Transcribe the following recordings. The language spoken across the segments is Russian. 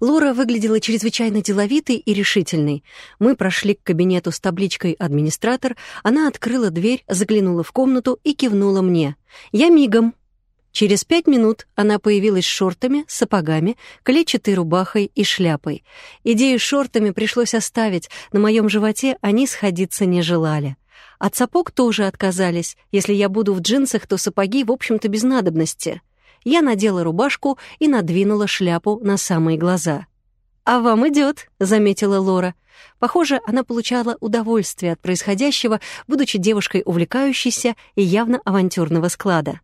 Лора выглядела чрезвычайно деловитой и решительной. Мы прошли к кабинету с табличкой «Администратор», она открыла дверь, заглянула в комнату и кивнула мне. «Я мигом». Через пять минут она появилась с шортами, сапогами, клетчатой рубахой и шляпой. Идею с шортами пришлось оставить, на моем животе они сходиться не желали. От сапог тоже отказались. Если я буду в джинсах, то сапоги, в общем-то, без надобности. Я надела рубашку и надвинула шляпу на самые глаза. «А вам идет», — заметила Лора. Похоже, она получала удовольствие от происходящего, будучи девушкой увлекающейся и явно авантюрного склада.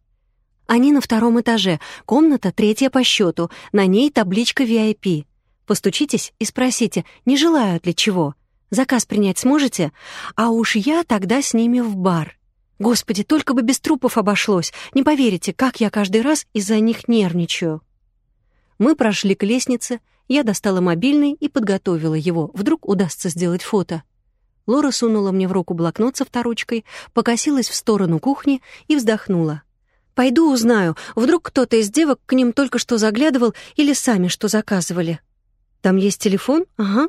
Они на втором этаже, комната третья по счету, на ней табличка VIP. Постучитесь и спросите, не желают ли чего. Заказ принять сможете? А уж я тогда с ними в бар. Господи, только бы без трупов обошлось. Не поверите, как я каждый раз из-за них нервничаю. Мы прошли к лестнице, я достала мобильный и подготовила его. Вдруг удастся сделать фото. Лора сунула мне в руку блокнот со вторучкой, покосилась в сторону кухни и вздохнула. «Пойду узнаю, вдруг кто-то из девок к ним только что заглядывал или сами что заказывали». «Там есть телефон? Ага,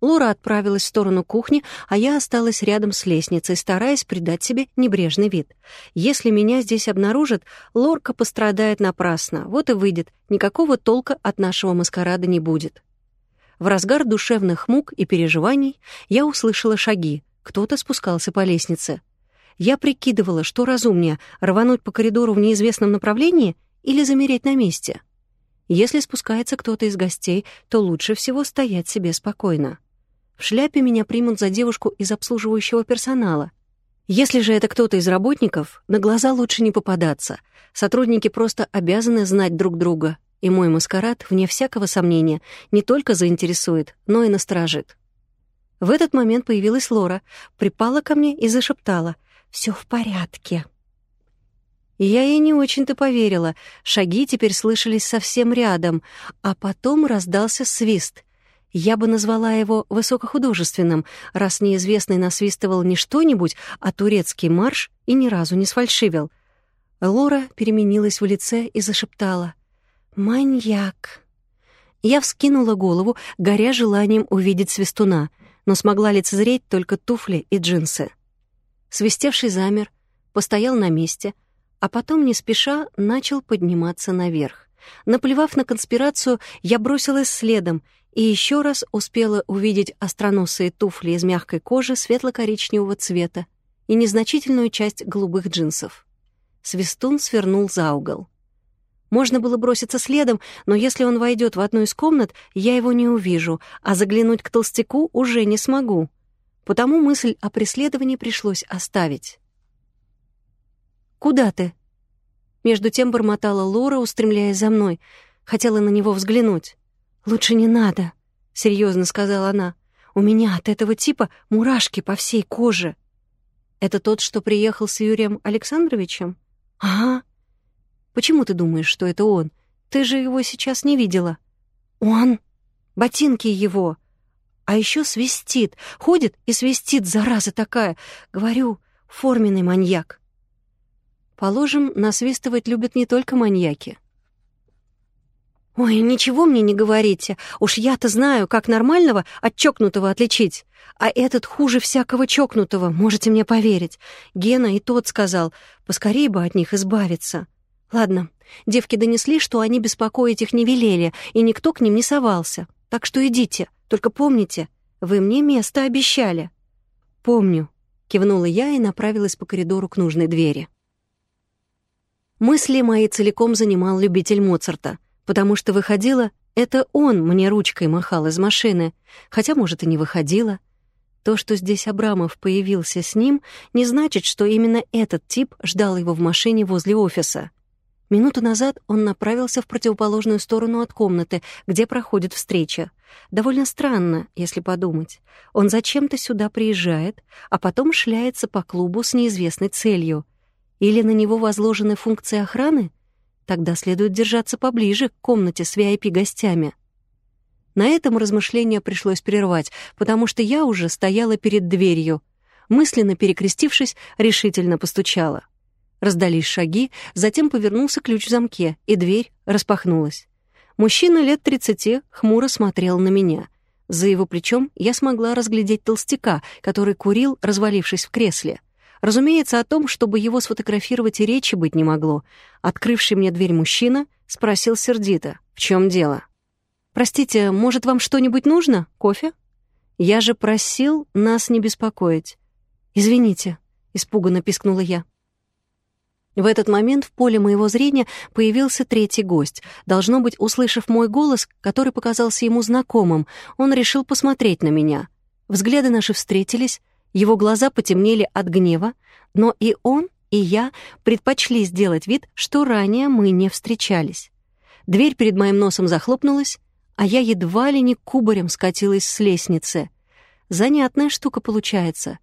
Лора отправилась в сторону кухни, а я осталась рядом с лестницей, стараясь придать себе небрежный вид. Если меня здесь обнаружат, Лорка пострадает напрасно. Вот и выйдет. Никакого толка от нашего маскарада не будет. В разгар душевных мук и переживаний я услышала шаги. Кто-то спускался по лестнице. Я прикидывала, что разумнее — рвануть по коридору в неизвестном направлении или замереть на месте. Если спускается кто-то из гостей, то лучше всего стоять себе спокойно. В шляпе меня примут за девушку из обслуживающего персонала. Если же это кто-то из работников, на глаза лучше не попадаться. Сотрудники просто обязаны знать друг друга, и мой маскарад, вне всякого сомнения, не только заинтересует, но и насторожит. В этот момент появилась Лора, припала ко мне и зашептала «Все в порядке». Я ей не очень-то поверила. Шаги теперь слышались совсем рядом, а потом раздался свист — я бы назвала его высокохудожественным, раз неизвестный насвистывал не что-нибудь, а турецкий марш и ни разу не сфальшивил. Лора переменилась в лице и зашептала «Маньяк». Я вскинула голову, горя желанием увидеть свистуна, но смогла лицезреть только туфли и джинсы. Свистевший замер, постоял на месте, а потом, не спеша, начал подниматься наверх. Наплевав на конспирацию, я бросилась следом — и еще раз успела увидеть остроносые туфли из мягкой кожи светло-коричневого цвета и незначительную часть голубых джинсов. Свистун свернул за угол. Можно было броситься следом, но если он войдет в одну из комнат, я его не увижу, а заглянуть к толстяку уже не смогу. Потому мысль о преследовании пришлось оставить. «Куда ты?» Между тем бормотала Лора, устремляясь за мной. Хотела на него взглянуть. «Лучше не надо», — серьезно сказала она. «У меня от этого типа мурашки по всей коже». «Это тот, что приехал с Юрием Александровичем?» «Ага». «Почему ты думаешь, что это он? Ты же его сейчас не видела». «Он? Ботинки его. А еще свистит. Ходит и свистит, зараза такая. Говорю, форменный маньяк». Положим, насвистывать любят не только маньяки. «Ой, ничего мне не говорите. Уж я-то знаю, как нормального от чокнутого отличить. А этот хуже всякого чокнутого, можете мне поверить. Гена и тот сказал, поскорее бы от них избавиться. Ладно, девки донесли, что они беспокоить их не велели, и никто к ним не совался. Так что идите, только помните, вы мне место обещали». «Помню», — кивнула я и направилась по коридору к нужной двери. Мысли мои целиком занимал любитель Моцарта — потому что выходило, это он мне ручкой махал из машины, хотя, может, и не выходило. То, что здесь Абрамов появился с ним, не значит, что именно этот тип ждал его в машине возле офиса. Минуту назад он направился в противоположную сторону от комнаты, где проходит встреча. Довольно странно, если подумать. Он зачем-то сюда приезжает, а потом шляется по клубу с неизвестной целью. Или на него возложены функции охраны? Тогда следует держаться поближе к комнате с VIP-гостями. На этом размышления пришлось прервать, потому что я уже стояла перед дверью. Мысленно перекрестившись, решительно постучала. Раздались шаги, затем повернулся ключ в замке, и дверь распахнулась. Мужчина лет тридцати хмуро смотрел на меня. За его плечом я смогла разглядеть толстяка, который курил, развалившись в кресле. Разумеется, о том, чтобы его сфотографировать и речи быть не могло. Открывший мне дверь мужчина спросил сердито, в чем дело. «Простите, может, вам что-нибудь нужно? Кофе?» «Я же просил нас не беспокоить». «Извините», — испуганно пискнула я. В этот момент в поле моего зрения появился третий гость. Должно быть, услышав мой голос, который показался ему знакомым, он решил посмотреть на меня. Взгляды наши встретились, его глаза потемнели от гнева, но и он, и я предпочли сделать вид, что ранее мы не встречались. Дверь перед моим носом захлопнулась, а я едва ли не кубарем скатилась с лестницы. Занятная штука получается,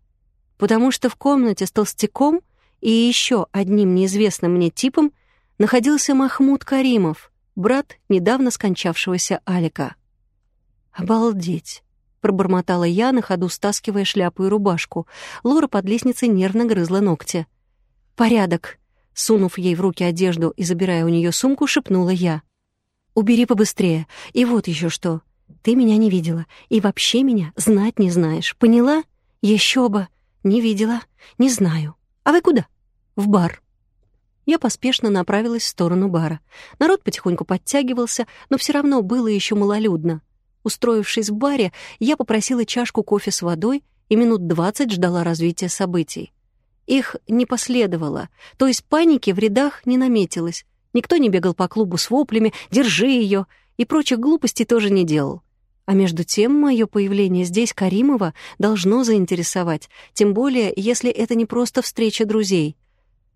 потому что в комнате с толстяком и еще одним неизвестным мне типом находился Махмуд Каримов, брат недавно скончавшегося Алика. «Обалдеть!» — пробормотала я, на ходу стаскивая шляпу и рубашку. Лора под лестницей нервно грызла ногти. «Порядок!» — сунув ей в руки одежду и забирая у нее сумку, шепнула я. «Убери побыстрее. И вот еще что. Ты меня не видела. И вообще меня знать не знаешь. Поняла? Еще бы. Не видела. Не знаю. А вы куда?» «В бар». Я поспешно направилась в сторону бара. Народ потихоньку подтягивался, но все равно было еще малолюдно. Устроившись в баре, я попросила чашку кофе с водой и минут двадцать ждала развития событий. Их не последовало, то есть паники в рядах не наметилось. Никто не бегал по клубу с воплями «держи ее» и прочих глупостей тоже не делал. А между тем, мое появление здесь Каримова должно заинтересовать, тем более, если это не просто встреча друзей.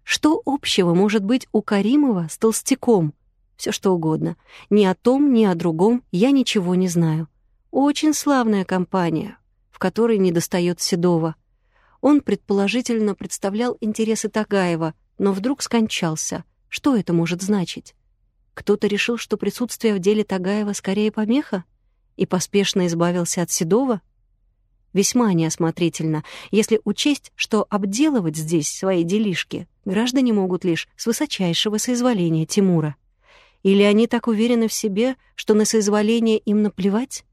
Что общего может быть у Каримова с толстяком? Все что угодно. Ни о том, ни о другом я ничего не знаю. Очень славная компания, в которой недостает Седова. Он, предположительно, представлял интересы Тагаева, но вдруг скончался. Что это может значить? Кто-то решил, что присутствие в деле Тагаева скорее помеха? и поспешно избавился от Седова? Весьма неосмотрительно, если учесть, что обделывать здесь свои делишки граждане могут лишь с высочайшего соизволения Тимура. Или они так уверены в себе, что на соизволение им наплевать?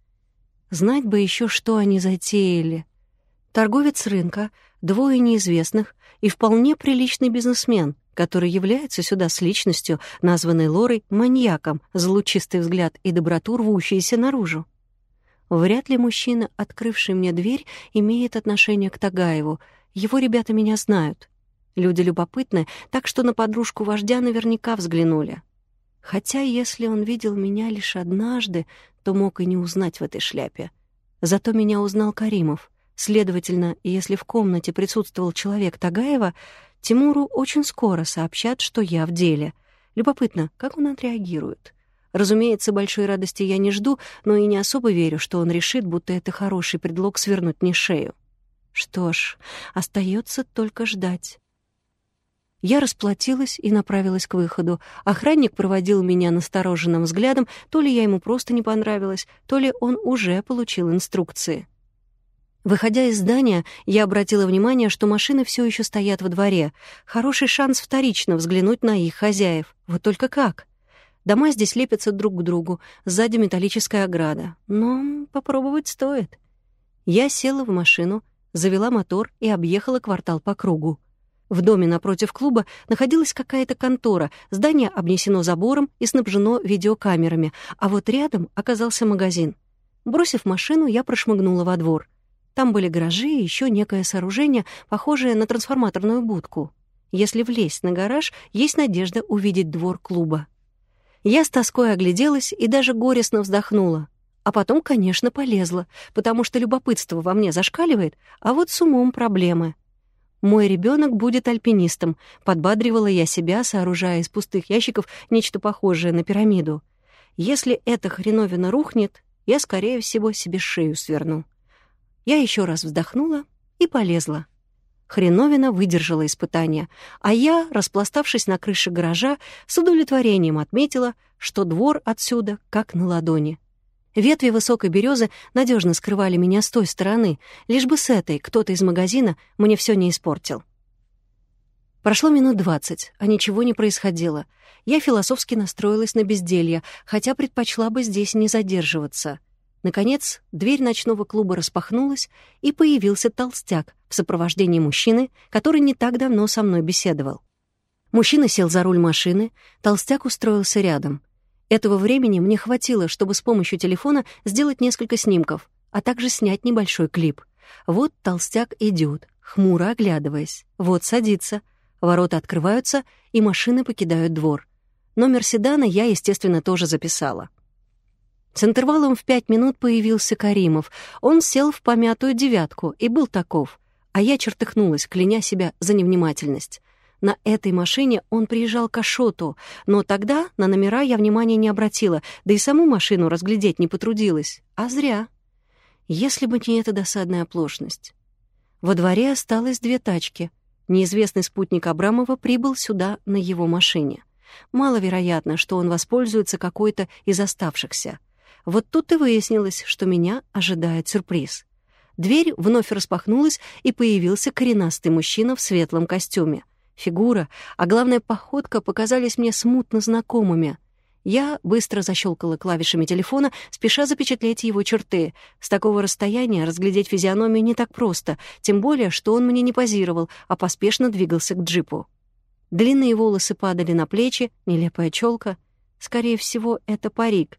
Знать бы еще, что они затеяли. Торговец рынка, двое неизвестных и вполне приличный бизнесмен, который является сюда с личностью, названной Лорой маньяком, за лучистый взгляд и доброту, рвущиеся наружу. Вряд ли мужчина, открывший мне дверь, имеет отношение к Тагаеву. Его ребята меня знают. Люди любопытны, так что на подружку вождя наверняка взглянули. Хотя, если он видел меня лишь однажды, то мог и не узнать в этой шляпе. Зато меня узнал Каримов. Следовательно, если в комнате присутствовал человек Тагаева, Тимуру очень скоро сообщат, что я в деле. Любопытно, как он отреагирует. Разумеется, большой радости я не жду, но и не особо верю, что он решит, будто это хороший предлог свернуть мне шею. Что ж, остается только ждать. Я расплатилась и направилась к выходу. Охранник проводил меня настороженным взглядом, то ли я ему просто не понравилась, то ли он уже получил инструкции. Выходя из здания, я обратила внимание, что машины все еще стоят во дворе. Хороший шанс вторично взглянуть на их хозяев. Вот только как? Дома здесь лепятся друг к другу, сзади металлическая ограда. Но попробовать стоит. Я села в машину, завела мотор и объехала квартал по кругу. В доме напротив клуба находилась какая-то контора, здание обнесено забором и снабжено видеокамерами, а вот рядом оказался магазин. Бросив машину, я прошмыгнула во двор — там были гаражи и еще некое сооружение, похожее на трансформаторную будку. Если влезть на гараж, есть надежда увидеть двор клуба. Я с тоской огляделась и даже горестно вздохнула. А потом, конечно, полезла, потому что любопытство во мне зашкаливает, а вот с умом проблемы. «Мой ребенок будет альпинистом», — подбадривала я себя, сооружая из пустых ящиков нечто похожее на пирамиду. «Если эта хреновина рухнет, я, скорее всего, себе шею сверну». Я еще раз вздохнула и полезла. Хреновина выдержала испытание, а я, распластавшись на крыше гаража, с удовлетворением отметила, что двор отсюда как на ладони. Ветви высокой березы надежно скрывали меня с той стороны, лишь бы с этой кто-то из магазина мне все не испортил. Прошло минут двадцать, а ничего не происходило. Я философски настроилась на безделье, хотя предпочла бы здесь не задерживаться. Наконец, дверь ночного клуба распахнулась, и появился толстяк в сопровождении мужчины, который не так давно со мной беседовал. Мужчина сел за руль машины, толстяк устроился рядом. Этого времени мне хватило, чтобы с помощью телефона сделать несколько снимков, а также снять небольшой клип. Вот толстяк идет, хмуро оглядываясь. Вот садится. Ворота открываются, и машины покидают двор. Номер седана я, естественно, тоже записала. С интервалом в пять минут появился Каримов. Он сел в помятую девятку и был таков. А я чертыхнулась, кляня себя за невнимательность. На этой машине он приезжал к Ашоту, но тогда на номера я внимания не обратила, да и саму машину разглядеть не потрудилась. А зря. Если бы не эта досадная оплошность. Во дворе осталось две тачки. Неизвестный спутник Абрамова прибыл сюда на его машине. Маловероятно, что он воспользуется какой-то из оставшихся. Вот тут и выяснилось, что меня ожидает сюрприз. Дверь вновь распахнулась, и появился коренастый мужчина в светлом костюме фигура, а главное, походка показались мне смутно знакомыми. Я быстро защелкала клавишами телефона, спеша запечатлеть его черты. С такого расстояния разглядеть физиономию не так просто, тем более, что он мне не позировал, а поспешно двигался к джипу. Длинные волосы падали на плечи, нелепая челка. Скорее всего, это парик.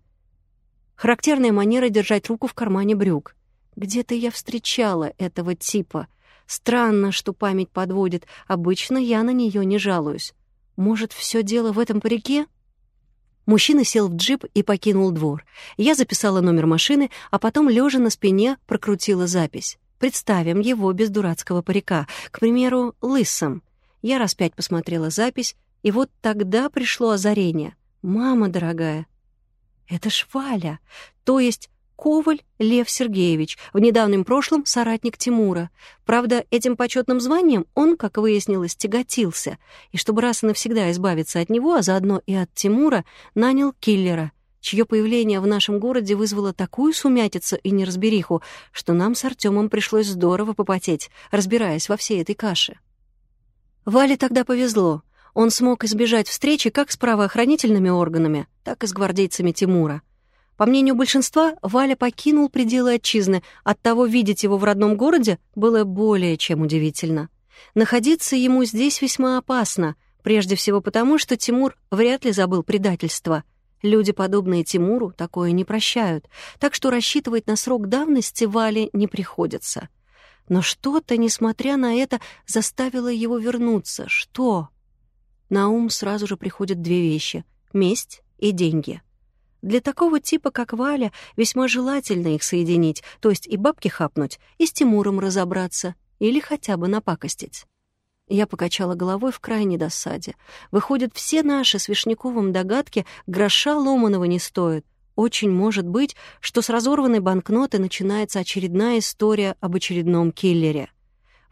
Характерная манера держать руку в кармане брюк. Где-то я встречала этого типа — Странно, что память подводит. Обычно я на нее не жалуюсь. Может, все дело в этом парике? Мужчина сел в джип и покинул двор. Я записала номер машины, а потом, лежа на спине, прокрутила запись. Представим его без дурацкого парика, к примеру, лысым. Я раз пять посмотрела запись, и вот тогда пришло озарение. «Мама дорогая, это ж Валя, то есть Коваль Лев Сергеевич, в недавнем прошлом соратник Тимура. Правда, этим почетным званием он, как выяснилось, тяготился, и чтобы раз и навсегда избавиться от него, а заодно и от Тимура, нанял киллера, чье появление в нашем городе вызвало такую сумятицу и неразбериху, что нам с Артемом пришлось здорово попотеть, разбираясь во всей этой каше. Вале тогда повезло. Он смог избежать встречи как с правоохранительными органами, так и с гвардейцами Тимура — по мнению большинства, Валя покинул пределы отчизны, оттого видеть его в родном городе было более чем удивительно. Находиться ему здесь весьма опасно, прежде всего потому, что Тимур вряд ли забыл предательство. Люди, подобные Тимуру, такое не прощают, так что рассчитывать на срок давности Вале не приходится. Но что-то, несмотря на это, заставило его вернуться. Что? На ум сразу же приходят две вещи — месть и деньги — для такого типа, как Валя, весьма желательно их соединить, то есть и бабки хапнуть, и с Тимуром разобраться, или хотя бы напакостить. Я покачала головой в крайней досаде. Выходят, все наши с Вишняковым догадки гроша ломаного не стоят. Очень может быть, что с разорванной банкноты начинается очередная история об очередном киллере.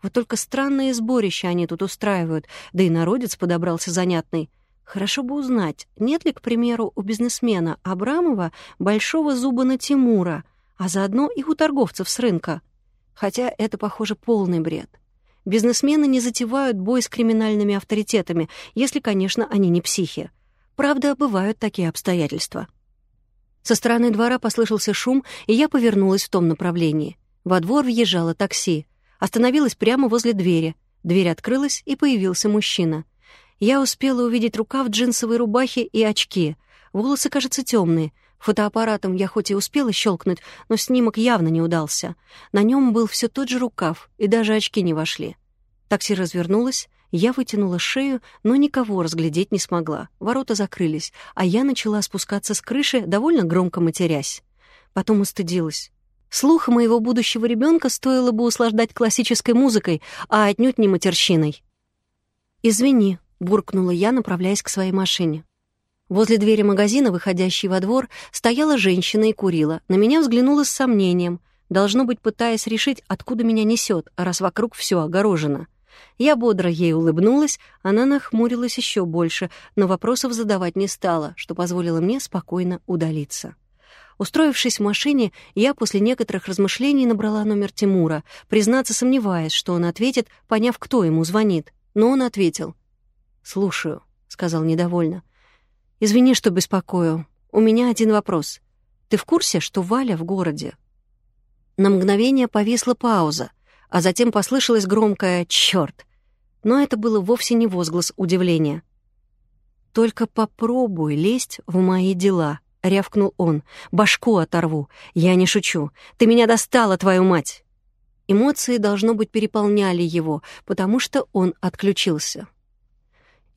Вот только странные сборища они тут устраивают, да и народец подобрался занятный. Хорошо бы узнать, нет ли, к примеру, у бизнесмена Абрамова большого зуба на Тимура, а заодно и у торговцев с рынка. Хотя это, похоже, полный бред. Бизнесмены не затевают бой с криминальными авторитетами, если, конечно, они не психи. Правда, бывают такие обстоятельства. Со стороны двора послышался шум, и я повернулась в том направлении. Во двор въезжало такси. Остановилась прямо возле двери. Дверь открылась, и появился мужчина — я успела увидеть рукав джинсовой рубахи и очки. Волосы, кажется, темные. Фотоаппаратом я хоть и успела щелкнуть, но снимок явно не удался. На нем был все тот же рукав, и даже очки не вошли. Такси развернулось, я вытянула шею, но никого разглядеть не смогла. Ворота закрылись, а я начала спускаться с крыши, довольно громко матерясь. Потом устыдилась. Слух моего будущего ребенка стоило бы услаждать классической музыкой, а отнюдь не матерщиной. «Извини», — буркнула я, направляясь к своей машине. Возле двери магазина, выходящей во двор, стояла женщина и курила. На меня взглянула с сомнением, должно быть, пытаясь решить, откуда меня несет, раз вокруг все огорожено. Я бодро ей улыбнулась, она нахмурилась еще больше, но вопросов задавать не стала, что позволило мне спокойно удалиться. Устроившись в машине, я после некоторых размышлений набрала номер Тимура, признаться сомневаясь, что он ответит, поняв, кто ему звонит. Но он ответил — «Слушаю», — сказал недовольно. «Извини, что беспокою. У меня один вопрос. Ты в курсе, что Валя в городе?» На мгновение повисла пауза, а затем послышалось громкое «Чёрт!». Но это было вовсе не возглас удивления. «Только попробуй лезть в мои дела», — рявкнул он. «Башку оторву. Я не шучу. Ты меня достала, твою мать!» Эмоции, должно быть, переполняли его, потому что он отключился.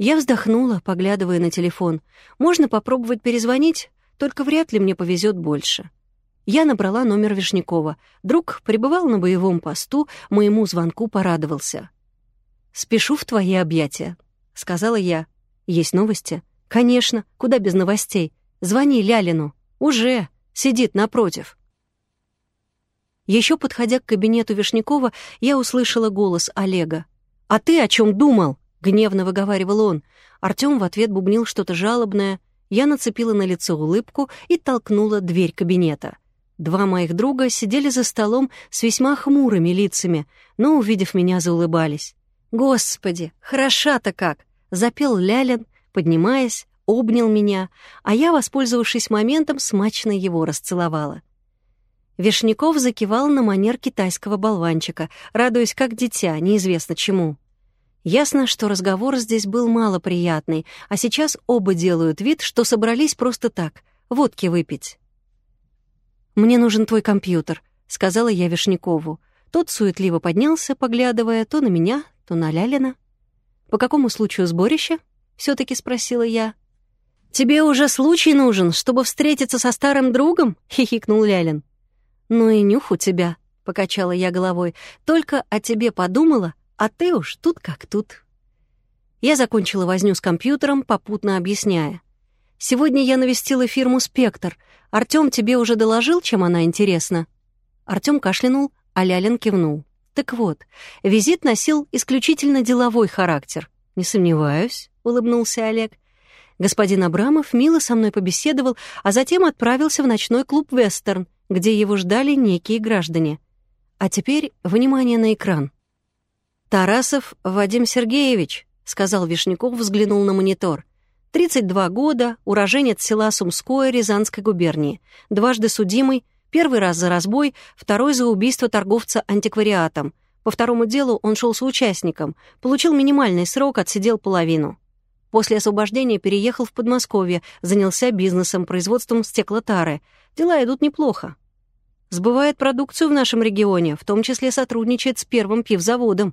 Я вздохнула, поглядывая на телефон. «Можно попробовать перезвонить, только вряд ли мне повезет больше». Я набрала номер Вишнякова. Друг пребывал на боевом посту, моему звонку порадовался. «Спешу в твои объятия», — сказала я. «Есть новости?» «Конечно, куда без новостей. Звони Лялину. Уже. Сидит напротив». Еще подходя к кабинету Вишнякова, я услышала голос Олега. «А ты о чем думал?» — гневно выговаривал он. Артем в ответ бубнил что-то жалобное. Я нацепила на лицо улыбку и толкнула дверь кабинета. Два моих друга сидели за столом с весьма хмурыми лицами, но, увидев меня, заулыбались. «Господи, хороша-то как!» — запел Лялин, поднимаясь, обнял меня, а я, воспользовавшись моментом, смачно его расцеловала. Вишняков закивал на манер китайского болванчика, радуясь как дитя, неизвестно чему. Ясно, что разговор здесь был малоприятный, а сейчас оба делают вид, что собрались просто так, водки выпить. «Мне нужен твой компьютер», — сказала я Вишнякову. Тот суетливо поднялся, поглядывая то на меня, то на Лялина. «По какому случаю сборища?» — все таки спросила я. «Тебе уже случай нужен, чтобы встретиться со старым другом?» — хихикнул Лялин. «Ну и нюх у тебя», — покачала я головой. «Только о тебе подумала, а ты уж тут как тут». Я закончила возню с компьютером, попутно объясняя. «Сегодня я навестила фирму «Спектр». Артём тебе уже доложил, чем она интересна?» Артём кашлянул, а Лялин кивнул. «Так вот, визит носил исключительно деловой характер». «Не сомневаюсь», — улыбнулся Олег. Господин Абрамов мило со мной побеседовал, а затем отправился в ночной клуб «Вестерн», где его ждали некие граждане. А теперь внимание на экран. «Тарасов Вадим Сергеевич», — сказал Вишняков, взглянул на монитор. 32 года, уроженец села Сумское Рязанской губернии, дважды судимый, первый раз за разбой, второй за убийство торговца антиквариатом. По второму делу он шел соучастником, получил минимальный срок, отсидел половину. После освобождения переехал в Подмосковье, занялся бизнесом, производством стеклотары. Дела идут неплохо. Сбывает продукцию в нашем регионе, в том числе сотрудничает с первым пивзаводом.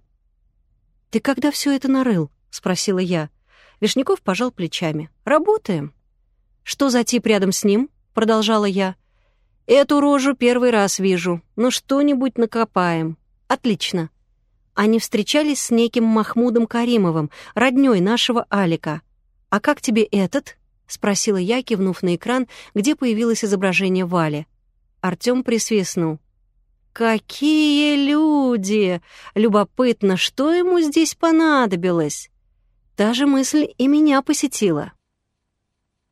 «Ты когда все это нарыл?» — спросила я. Вишняков пожал плечами. «Работаем». «Что за тип рядом с ним?» — продолжала я. «Эту рожу первый раз вижу, но что-нибудь накопаем. Отлично». Они встречались с неким Махмудом Каримовым, роднёй нашего Алика. «А как тебе этот?» — спросила я, кивнув на экран, где появилось изображение Вали. Артём присвистнул. «Какие люди! Любопытно, что ему здесь понадобилось?» Та же мысль и меня посетила.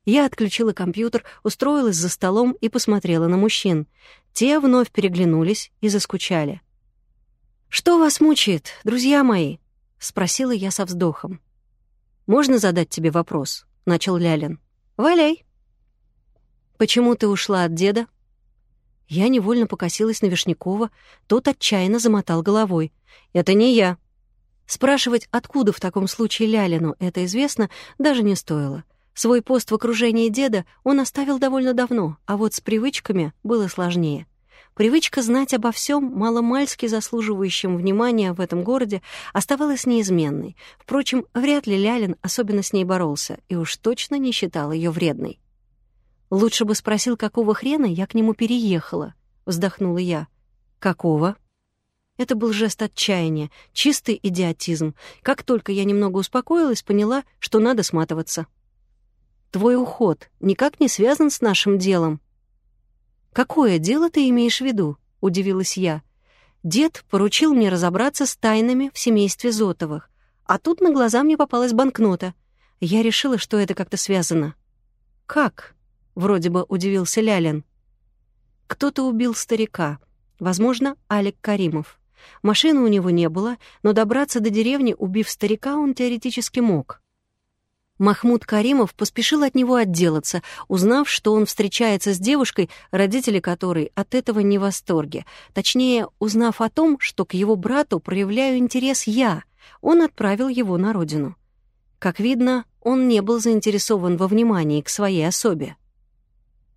Я отключила компьютер, устроилась за столом и посмотрела на мужчин. Те вновь переглянулись и заскучали. «Что вас мучает, друзья мои?» — спросила я со вздохом. «Можно задать тебе вопрос?» — начал Лялин. «Валяй». «Почему ты ушла от деда?» Я невольно покосилась на Вишнякова, тот отчаянно замотал головой. «Это не я». Спрашивать, откуда в таком случае Лялину это известно, даже не стоило. Свой пост в окружении деда он оставил довольно давно, а вот с привычками было сложнее. Привычка знать обо всем, маломальски заслуживающем внимания в этом городе, оставалась неизменной. Впрочем, вряд ли Лялин особенно с ней боролся и уж точно не считал ее вредной. Лучше бы спросил, какого хрена я к нему переехала, вздохнула я. Какого? Это был жест отчаяния, чистый идиотизм. Как только я немного успокоилась, поняла, что надо сматываться. Твой уход никак не связан с нашим делом. Какое дело ты имеешь в виду? удивилась я. Дед поручил мне разобраться с тайнами в семействе Зотовых, а тут на глаза мне попалась банкнота. Я решила, что это как-то связано. Как? Вроде бы удивился Лялин. Кто-то убил старика. Возможно, Алик Каримов. Машины у него не было, но добраться до деревни, убив старика, он теоретически мог. Махмуд Каримов поспешил от него отделаться, узнав, что он встречается с девушкой, родители которой от этого не в восторге. Точнее, узнав о том, что к его брату проявляю интерес я, он отправил его на родину. Как видно, он не был заинтересован во внимании к своей особе.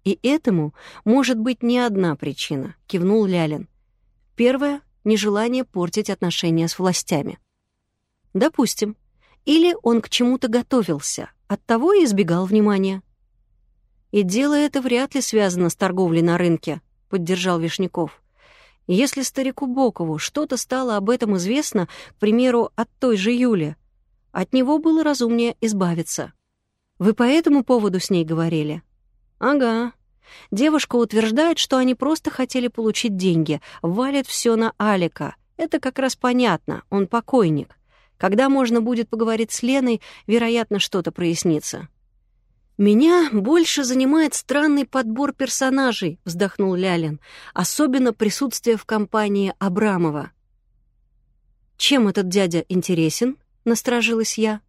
«И этому может быть не одна причина», — кивнул Лялин. «Первое — нежелание портить отношения с властями». «Допустим. Или он к чему-то готовился, оттого и избегал внимания». «И дело это вряд ли связано с торговлей на рынке», — поддержал Вишняков. «Если старику Бокову что-то стало об этом известно, к примеру, от той же Юли, от него было разумнее избавиться. Вы по этому поводу с ней говорили?» «Ага. Девушка утверждает, что они просто хотели получить деньги, валят все на Алика. Это как раз понятно, он покойник. Когда можно будет поговорить с Леной, вероятно, что-то прояснится. «Меня больше занимает странный подбор персонажей», — вздохнул Лялин, «особенно присутствие в компании Абрамова». «Чем этот дядя интересен?» — насторожилась я.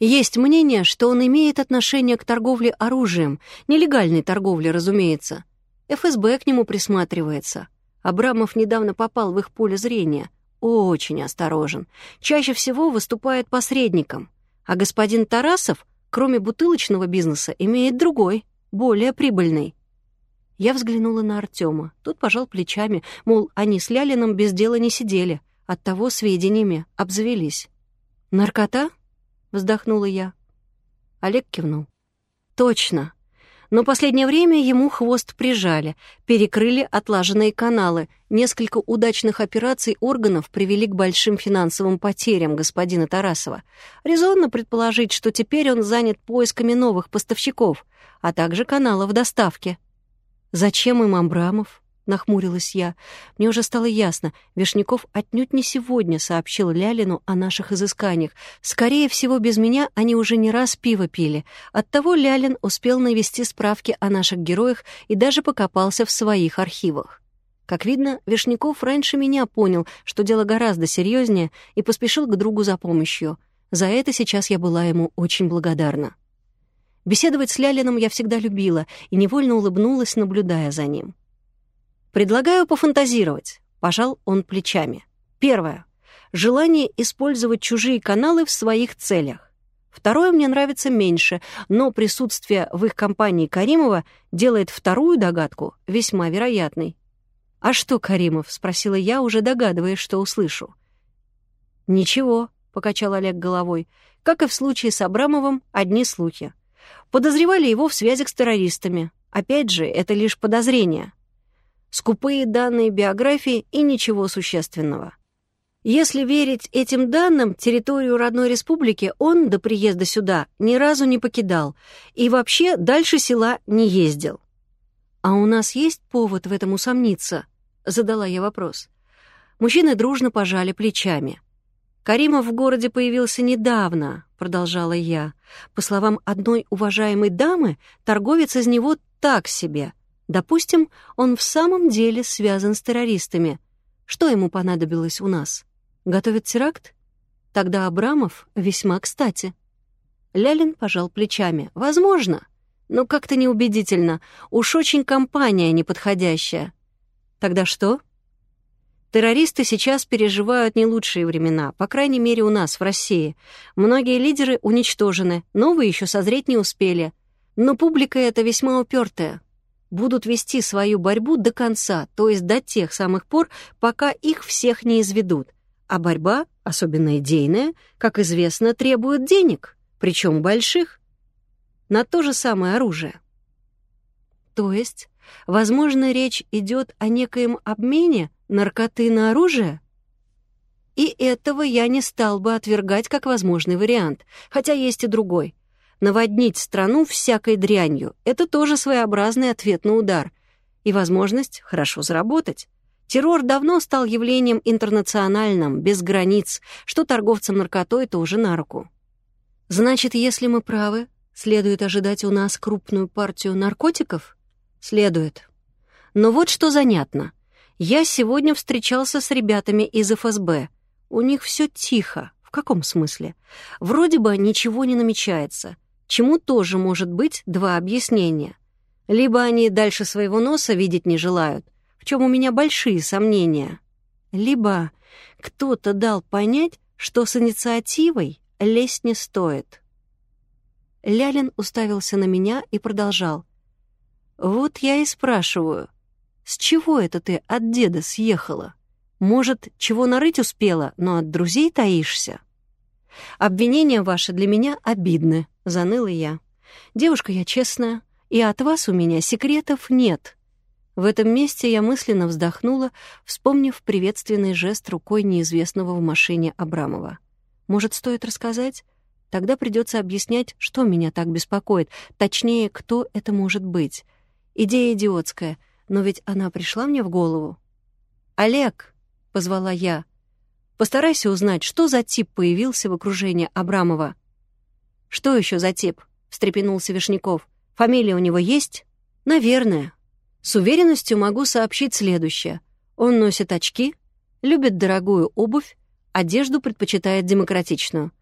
Есть мнение, что он имеет отношение к торговле оружием, нелегальной торговле, разумеется. ФСБ к нему присматривается. Абрамов недавно попал в их поле зрения. Очень осторожен. Чаще всего выступает посредником. А господин Тарасов, кроме бутылочного бизнеса, имеет другой, более прибыльный. Я взглянула на Артема. Тот пожал плечами, мол, они с Лялином без дела не сидели, оттого сведениями обзавелись. «Наркота?» Вздохнула я. Олег кивнул. Точно. Но последнее время ему хвост прижали, перекрыли отлаженные каналы. Несколько удачных операций органов привели к большим финансовым потерям господина Тарасова. Резонно предположить, что теперь он занят поисками новых поставщиков, а также каналов доставки. Зачем им Амбрамов? — нахмурилась я. Мне уже стало ясно, Вишняков отнюдь не сегодня сообщил Лялину о наших изысканиях. Скорее всего, без меня они уже не раз пиво пили. Оттого Лялин успел навести справки о наших героях и даже покопался в своих архивах. Как видно, Вишняков раньше меня понял, что дело гораздо серьезнее, и поспешил к другу за помощью. За это сейчас я была ему очень благодарна. Беседовать с Лялиным я всегда любила и невольно улыбнулась, наблюдая за ним. Предлагаю пофантазировать. Пожал он плечами. Первое. Желание использовать чужие каналы в своих целях. Второе мне нравится меньше, но присутствие в их компании Каримова делает вторую догадку весьма вероятной. «А что, Каримов?» — спросила я, уже догадываясь, что услышу. «Ничего», — покачал Олег головой. «Как и в случае с Абрамовым, одни слухи. Подозревали его в связях с террористами. Опять же, это лишь подозрение скупые данные биографии и ничего существенного. Если верить этим данным, территорию родной республики он до приезда сюда ни разу не покидал и вообще дальше села не ездил. «А у нас есть повод в этом усомниться?» — задала я вопрос. Мужчины дружно пожали плечами. «Каримов в городе появился недавно», — продолжала я. «По словам одной уважаемой дамы, торговец из него так себе — Допустим, он в самом деле связан с террористами. Что ему понадобилось у нас? Готовит теракт? Тогда Абрамов весьма кстати. Лялин пожал плечами. Возможно, но как-то неубедительно. Уж очень компания неподходящая. Тогда что? Террористы сейчас переживают не лучшие времена, по крайней мере у нас, в России. Многие лидеры уничтожены, новые еще созреть не успели. Но публика эта весьма упертая будут вести свою борьбу до конца, то есть до тех самых пор, пока их всех не изведут. А борьба, особенно идейная, как известно, требует денег, причем больших, на то же самое оружие. То есть, возможно, речь идет о некоем обмене наркоты на оружие? И этого я не стал бы отвергать как возможный вариант, хотя есть и другой — наводнить страну всякой дрянью — это тоже своеобразный ответ на удар. И возможность хорошо заработать. Террор давно стал явлением интернациональным, без границ, что торговцам наркотой тоже на руку. Значит, если мы правы, следует ожидать у нас крупную партию наркотиков? Следует. Но вот что занятно. Я сегодня встречался с ребятами из ФСБ. У них все тихо, каком смысле? Вроде бы ничего не намечается, чему тоже может быть два объяснения. Либо они дальше своего носа видеть не желают, в чем у меня большие сомнения. Либо кто-то дал понять, что с инициативой лезть не стоит. Лялин уставился на меня и продолжал. «Вот я и спрашиваю, с чего это ты от деда съехала? Может, чего нарыть успела, но от друзей таишься?» «Обвинения ваши для меня обидны», — заныла я. «Девушка я честная, и от вас у меня секретов нет». В этом месте я мысленно вздохнула, вспомнив приветственный жест рукой неизвестного в машине Абрамова. «Может, стоит рассказать? Тогда придется объяснять, что меня так беспокоит, точнее, кто это может быть. Идея идиотская, но ведь она пришла мне в голову. «Олег!» — позвала я. «Постарайся узнать, что за тип появился в окружении Абрамова». «Что еще за тип?» — встрепенулся Вишняков. «Фамилия у него есть?» «Наверное», с уверенностью могу сообщить следующее. Он носит очки, любит дорогую обувь, одежду предпочитает демократичную.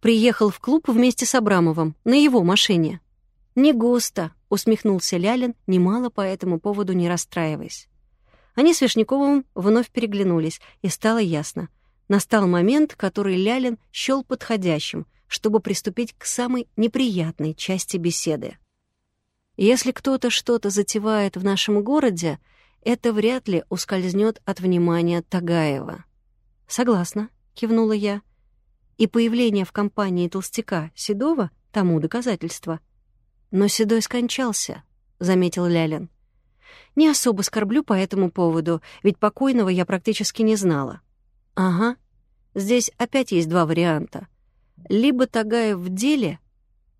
Приехал в клуб вместе с Абрамовым, на его машине. «Не густо», — усмехнулся Лялин, немало по этому поводу не расстраиваясь. Они с Вишняковым вновь переглянулись, и стало ясно. Настал момент, который Лялин счёл подходящим, чтобы приступить к самой неприятной части беседы. Если кто-то что-то затевает в нашем городе, это вряд ли ускользнет от внимания Тагаева. «Согласна», — кивнула я. «И появление в компании толстяка Седова тому доказательство». «Но Седой скончался», — заметил Лялин. «Не особо скорблю по этому поводу, ведь покойного я практически не знала». «Ага. Здесь опять есть два варианта. Либо Тагаев в деле,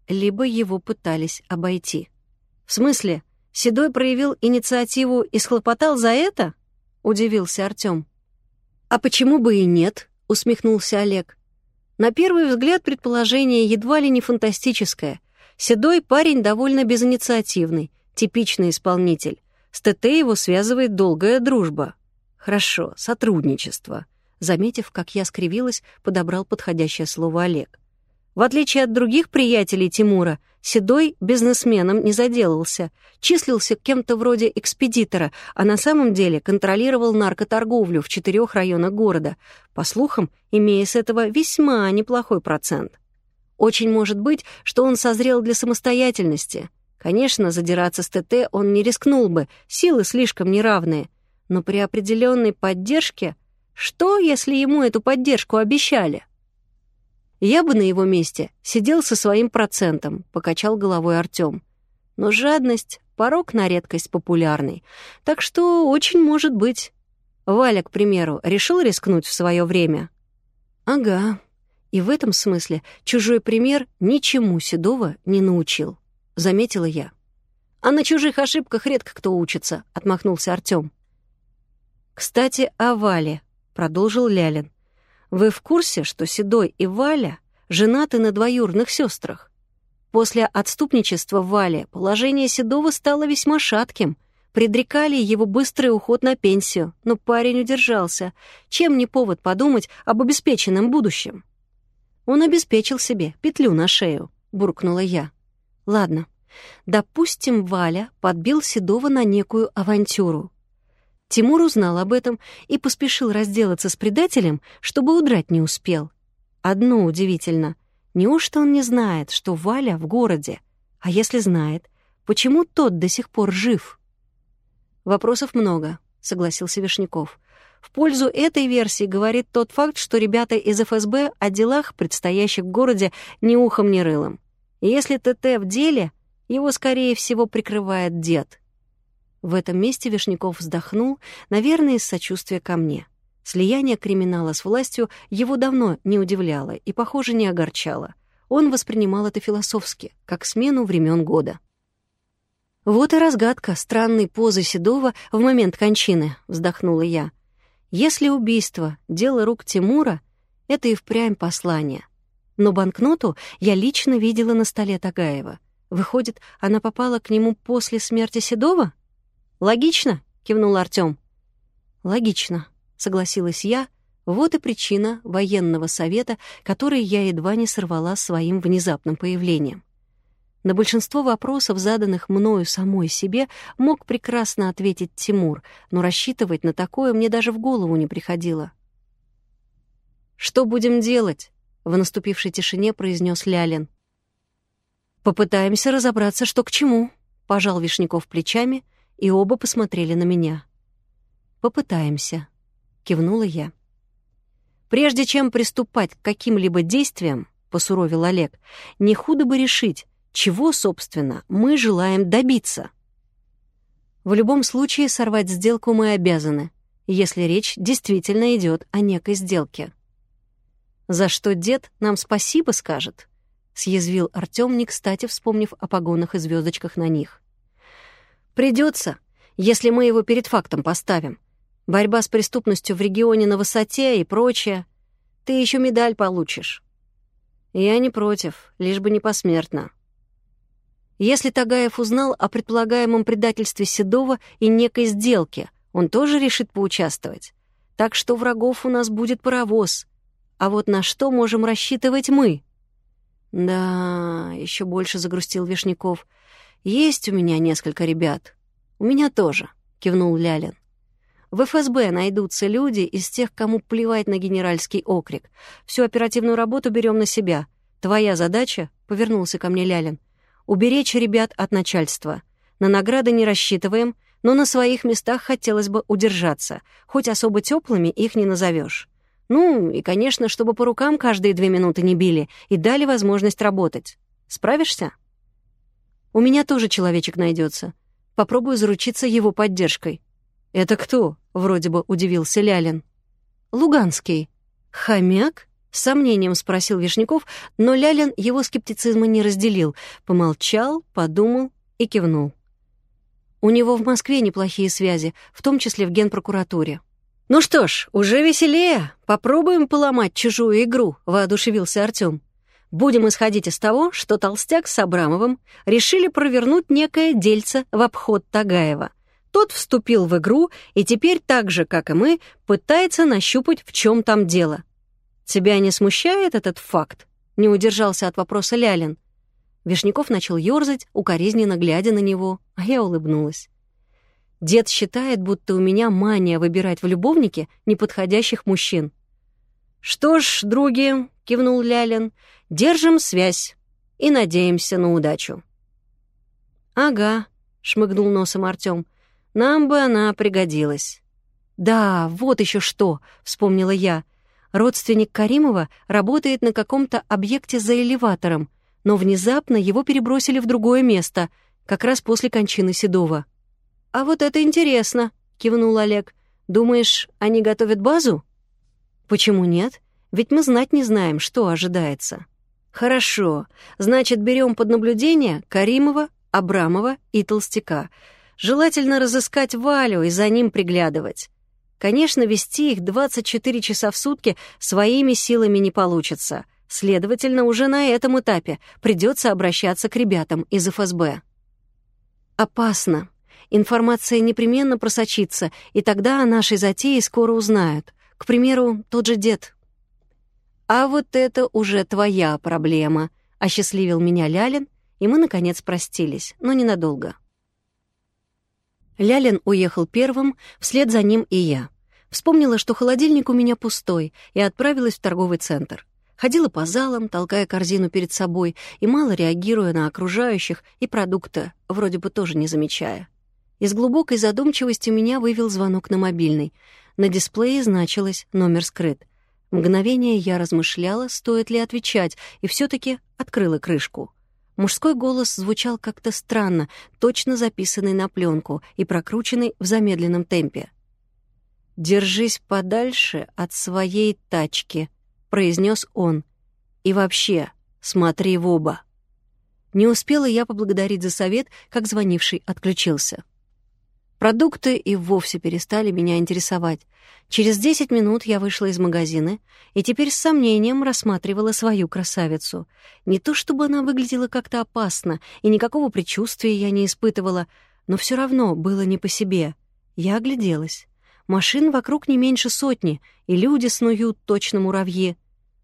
либо его пытались обойти». «В смысле, Седой проявил инициативу и схлопотал за это?» — удивился Артём. «А почему бы и нет?» — усмехнулся Олег. На первый взгляд предположение едва ли не фантастическое. Седой парень довольно безинициативный, типичный исполнитель. С ТТ его связывает долгая дружба. Хорошо, сотрудничество. Заметив, как я скривилась, подобрал подходящее слово Олег. В отличие от других приятелей Тимура, Седой бизнесменом не заделался, числился кем-то вроде экспедитора, а на самом деле контролировал наркоторговлю в четырех районах города, по слухам, имея с этого весьма неплохой процент. Очень может быть, что он созрел для самостоятельности. Конечно, задираться с ТТ он не рискнул бы, силы слишком неравные. Но при определенной поддержке... Что, если ему эту поддержку обещали? Я бы на его месте сидел со своим процентом, покачал головой Артём. Но жадность — порог на редкость популярный. Так что очень может быть. Валя, к примеру, решил рискнуть в свое время. Ага. И в этом смысле чужой пример ничему Седова не научил, заметила я. А на чужих ошибках редко кто учится, отмахнулся Артём. Кстати, о Вале, продолжил Лялин. Вы в курсе, что Седой и Валя женаты на двоюродных сестрах? После отступничества Вали положение Седова стало весьма шатким. Предрекали его быстрый уход на пенсию, но парень удержался. Чем не повод подумать об обеспеченном будущем? Он обеспечил себе петлю на шею, буркнула я. Ладно, допустим, Валя подбил Седова на некую авантюру. Тимур узнал об этом и поспешил разделаться с предателем, чтобы удрать не успел. Одно удивительно. Неужто он не знает, что Валя в городе? А если знает, почему тот до сих пор жив? Вопросов много, согласился Вишняков. В пользу этой версии говорит тот факт, что ребята из ФСБ о делах, предстоящих в городе, ни ухом, ни рылом. Если ТТ в деле, его, скорее всего, прикрывает дед. В этом месте Вишняков вздохнул, наверное, из сочувствия ко мне. Слияние криминала с властью его давно не удивляло и, похоже, не огорчало. Он воспринимал это философски, как смену времен года. «Вот и разгадка странной позы Седова в момент кончины», — вздохнула я. «Если убийство — дело рук Тимура, это и впрямь послание. Но банкноту я лично видела на столе Тагаева. Выходит, она попала к нему после смерти Седова?» «Логично», — кивнул Артём. «Логично», — согласилась я, Вот и причина военного совета, который я едва не сорвала своим внезапным появлением. На большинство вопросов, заданных мною самой себе, мог прекрасно ответить Тимур, но рассчитывать на такое мне даже в голову не приходило. «Что будем делать?» — в наступившей тишине произнес Лялин. «Попытаемся разобраться, что к чему», — пожал Вишняков плечами, и оба посмотрели на меня. «Попытаемся», — кивнула я. «Прежде чем приступать к каким-либо действиям», — посуровил Олег, «не худо бы решить, чего, собственно, мы желаем добиться. В любом случае сорвать сделку мы обязаны, если речь действительно идет о некой сделке. «За что дед нам спасибо скажет?» — съязвил Артём, не кстати вспомнив о погонах и звездочках на них. Придется, если мы его перед фактом поставим. Борьба с преступностью в регионе на высоте и прочее. Ты еще медаль получишь». «Я не против, лишь бы не посмертно», если Тагаев узнал о предполагаемом предательстве Седова и некой сделке, он тоже решит поучаствовать. Так что врагов у нас будет паровоз. А вот на что можем рассчитывать мы? Да, еще больше загрустил Вишняков. Есть у меня несколько ребят. У меня тоже, кивнул Лялин. В ФСБ найдутся люди из тех, кому плевать на генеральский окрик. Всю оперативную работу берем на себя. Твоя задача, — повернулся ко мне Лялин, — уберечь ребят от начальства. На награды не рассчитываем, но на своих местах хотелось бы удержаться, хоть особо теплыми их не назовешь. Ну, и, конечно, чтобы по рукам каждые две минуты не били и дали возможность работать. Справишься? У меня тоже человечек найдется. Попробую заручиться его поддержкой. «Это кто?» — вроде бы удивился Лялин. «Луганский». «Хомяк?» С сомнением спросил Вишняков, но Лялин его скептицизма не разделил. Помолчал, подумал и кивнул. У него в Москве неплохие связи, в том числе в генпрокуратуре. «Ну что ж, уже веселее. Попробуем поломать чужую игру», — воодушевился Артём. «Будем исходить из того, что Толстяк с Абрамовым решили провернуть некое дельце в обход Тагаева. Тот вступил в игру и теперь так же, как и мы, пытается нащупать, в чем там дело. «Тебя не смущает этот факт?» — не удержался от вопроса Лялин. Вишняков начал ёрзать, укоризненно глядя на него, а я улыбнулась. Дед считает, будто у меня мания выбирать в любовнике неподходящих мужчин. «Что ж, други», — кивнул Лялин, — «держим связь и надеемся на удачу». «Ага», — шмыгнул носом Артём, — «нам бы она пригодилась». «Да, вот еще что», — вспомнила я. Родственник Каримова работает на каком-то объекте за элеватором, но внезапно его перебросили в другое место, как раз после кончины Седова. «А вот это интересно», — кивнул Олег. «Думаешь, они готовят базу?» «Почему нет? Ведь мы знать не знаем, что ожидается». «Хорошо. Значит, берем под наблюдение Каримова, Абрамова и Толстяка. Желательно разыскать Валю и за ним приглядывать. Конечно, вести их 24 часа в сутки своими силами не получится. Следовательно, уже на этом этапе придется обращаться к ребятам из ФСБ. Опасно. Информация непременно просочится, и тогда о нашей затее скоро узнают. К примеру, тот же дед. «А вот это уже твоя проблема», — осчастливил меня Лялин, и мы, наконец, простились, но ненадолго. Лялин уехал первым, вслед за ним и я. Вспомнила, что холодильник у меня пустой, и отправилась в торговый центр. Ходила по залам, толкая корзину перед собой и мало реагируя на окружающих и продукты, вроде бы тоже не замечая. Из глубокой задумчивости меня вывел звонок на мобильный. На дисплее значилось «номер скрыт». Мгновение я размышляла, стоит ли отвечать, и все таки открыла крышку. Мужской голос звучал как-то странно, точно записанный на пленку и прокрученный в замедленном темпе. «Держись подальше от своей тачки», — произнес он. «И вообще, смотри в оба». Не успела я поблагодарить за совет, как звонивший отключился. Продукты и вовсе перестали меня интересовать. Через десять минут я вышла из магазина и теперь с сомнением рассматривала свою красавицу. Не то чтобы она выглядела как-то опасно, и никакого предчувствия я не испытывала, но все равно было не по себе. Я огляделась. Машин вокруг не меньше сотни, и люди снуют точно муравьи.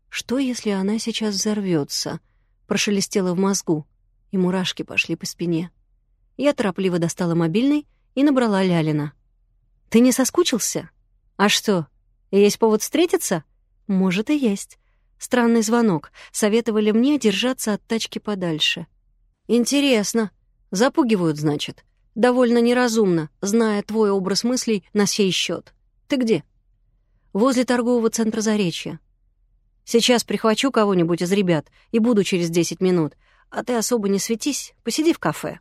Что, если она сейчас взорвется? Прошелестело в мозгу, и мурашки пошли по спине. Я торопливо достала мобильный и набрала Лялина. «Ты не соскучился? А что, есть повод встретиться?» «Может, и есть. Странный звонок. Советовали мне держаться от тачки подальше». «Интересно. Запугивают, значит. Довольно неразумно, зная твой образ мыслей на сей счет. Ты где?» «Возле торгового центра Заречья. Сейчас прихвачу кого-нибудь из ребят и буду через десять минут. А ты особо не светись, посиди в кафе».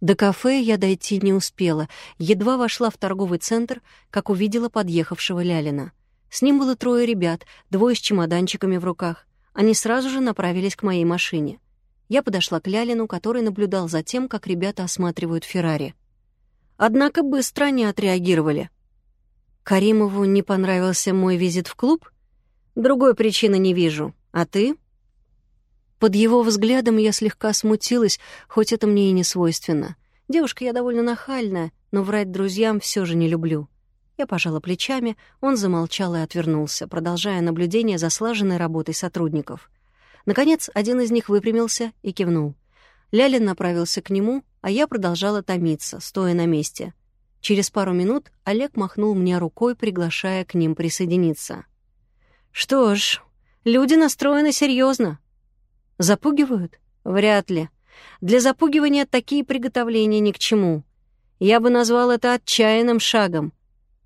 До кафе я дойти не успела. Едва вошла в торговый центр, как увидела подъехавшего Лялина. С ним было трое ребят, двое с чемоданчиками в руках. Они сразу же направились к моей машине. Я подошла к Лялину, который наблюдал за тем, как ребята осматривают Феррари. Однако быстро они отреагировали. Каримову не понравился мой визит в клуб? Другой причины не вижу. А ты? Под его взглядом я слегка смутилась, хоть это мне и не свойственно. Девушка я довольно нахальная, но врать друзьям все же не люблю. Я пожала плечами, он замолчал и отвернулся, продолжая наблюдение за слаженной работой сотрудников. Наконец, один из них выпрямился и кивнул. Лялин направился к нему, а я продолжала томиться, стоя на месте. Через пару минут Олег махнул мне рукой, приглашая к ним присоединиться. «Что ж, люди настроены серьезно, Запугивают? Вряд ли. Для запугивания такие приготовления ни к чему. Я бы назвал это отчаянным шагом.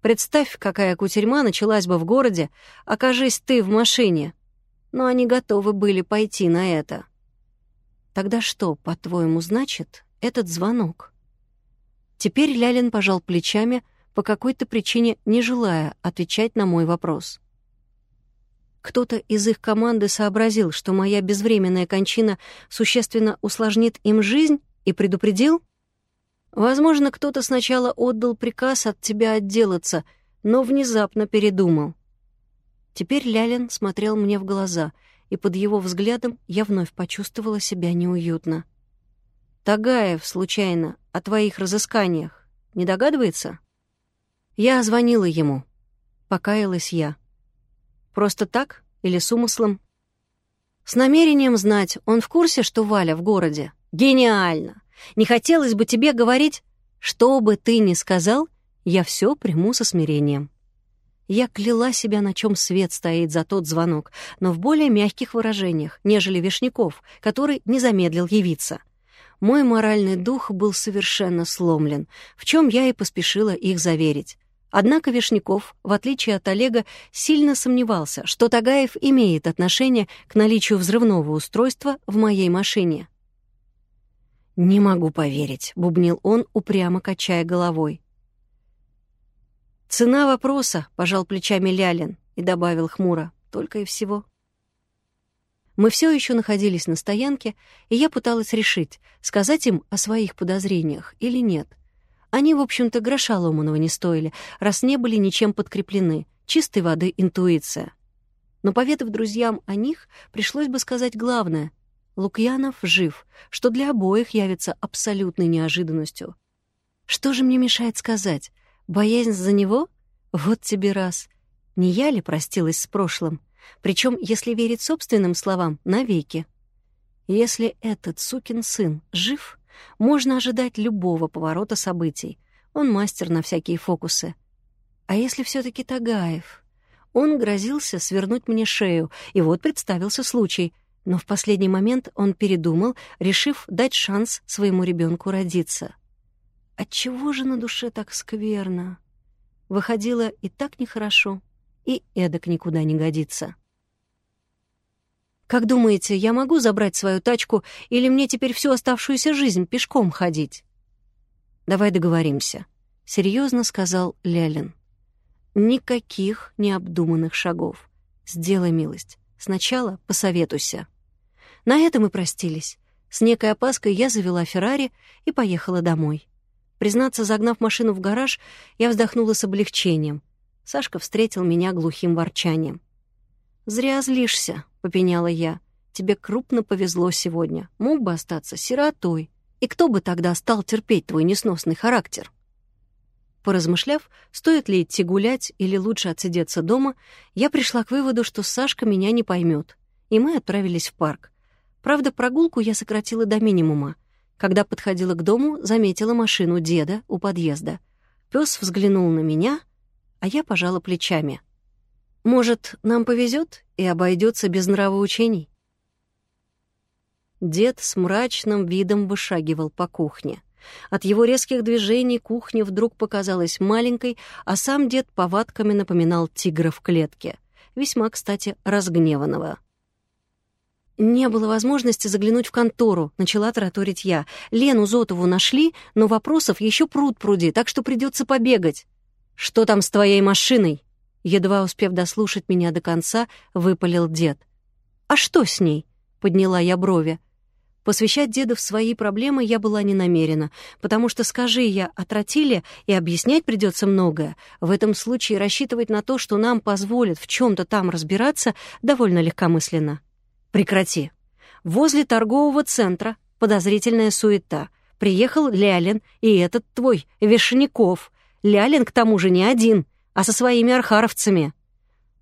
Представь, какая кутерьма началась бы в городе, окажись ты в машине. Но они готовы были пойти на это. Тогда что, по-твоему, значит этот звонок? Теперь Лялин пожал плечами, по какой-то причине не желая отвечать на мой вопрос. Кто-то из их команды сообразил, что моя безвременная кончина существенно усложнит им жизнь и предупредил? Возможно, кто-то сначала отдал приказ от тебя отделаться, но внезапно передумал. Теперь Лялин смотрел мне в глаза, и под его взглядом я вновь почувствовала себя неуютно. «Тагаев, случайно, о твоих разысканиях не догадывается?» Я звонила ему. Покаялась я. Просто так или с умыслом? С намерением знать, он в курсе, что Валя в городе. Гениально! Не хотелось бы тебе говорить, что бы ты ни сказал, я все приму со смирением. Я кляла себя, на чем свет стоит за тот звонок, но в более мягких выражениях, нежели Вишняков, который не замедлил явиться. Мой моральный дух был совершенно сломлен, в чем я и поспешила их заверить. Однако Вишняков, в отличие от Олега, сильно сомневался, что Тагаев имеет отношение к наличию взрывного устройства в моей машине. «Не могу поверить», — бубнил он, упрямо качая головой. «Цена вопроса», — пожал плечами Лялин и добавил хмуро, — «только и всего». Мы все еще находились на стоянке, и я пыталась решить, сказать им о своих подозрениях или нет. Они, в общем-то, гроша ломаного не стоили, раз не были ничем подкреплены. Чистой воды интуиция. Но, поведав друзьям о них, пришлось бы сказать главное. Лукьянов жив, что для обоих явится абсолютной неожиданностью. Что же мне мешает сказать? Боязнь за него? Вот тебе раз. Не я ли простилась с прошлым? Причем, если верить собственным словам, навеки. Если этот сукин сын жив, можно ожидать любого поворота событий. Он мастер на всякие фокусы. А если все таки Тагаев? Он грозился свернуть мне шею, и вот представился случай. Но в последний момент он передумал, решив дать шанс своему ребенку родиться. Отчего же на душе так скверно? Выходило и так нехорошо, и эдак никуда не годится. Как думаете, я могу забрать свою тачку или мне теперь всю оставшуюся жизнь пешком ходить? Давай договоримся, серьезно сказал Лялин. Никаких необдуманных шагов. Сделай милость. Сначала посоветуйся. На этом мы простились. С некой опаской я завела Феррари и поехала домой. Признаться, загнав машину в гараж, я вздохнула с облегчением. Сашка встретил меня глухим ворчанием. «Зря злишься», — попеняла я. «Тебе крупно повезло сегодня. Мог бы остаться сиротой. И кто бы тогда стал терпеть твой несносный характер?» Поразмышляв, стоит ли идти гулять или лучше отсидеться дома, я пришла к выводу, что Сашка меня не поймет, и мы отправились в парк. Правда, прогулку я сократила до минимума. Когда подходила к дому, заметила машину деда у подъезда. Пес взглянул на меня, а я пожала плечами. «Может, нам повезет и обойдется без нравоучений?» Дед с мрачным видом вышагивал по кухне. От его резких движений кухня вдруг показалась маленькой, а сам дед повадками напоминал тигра в клетке. Весьма, кстати, разгневанного. «Не было возможности заглянуть в контору», — начала тараторить я. «Лену Зотову нашли, но вопросов еще пруд пруди, так что придется побегать». «Что там с твоей машиной?» Едва успев дослушать меня до конца, выпалил дед. «А что с ней?» — подняла я брови. Посвящать деда в свои проблемы я была не намерена, потому что, скажи я о и объяснять придется многое. В этом случае рассчитывать на то, что нам позволят в чем то там разбираться, довольно легкомысленно. Прекрати. Возле торгового центра подозрительная суета. Приехал Лялин и этот твой, Вишняков. Лялин, к тому же, не один, а со своими архаровцами.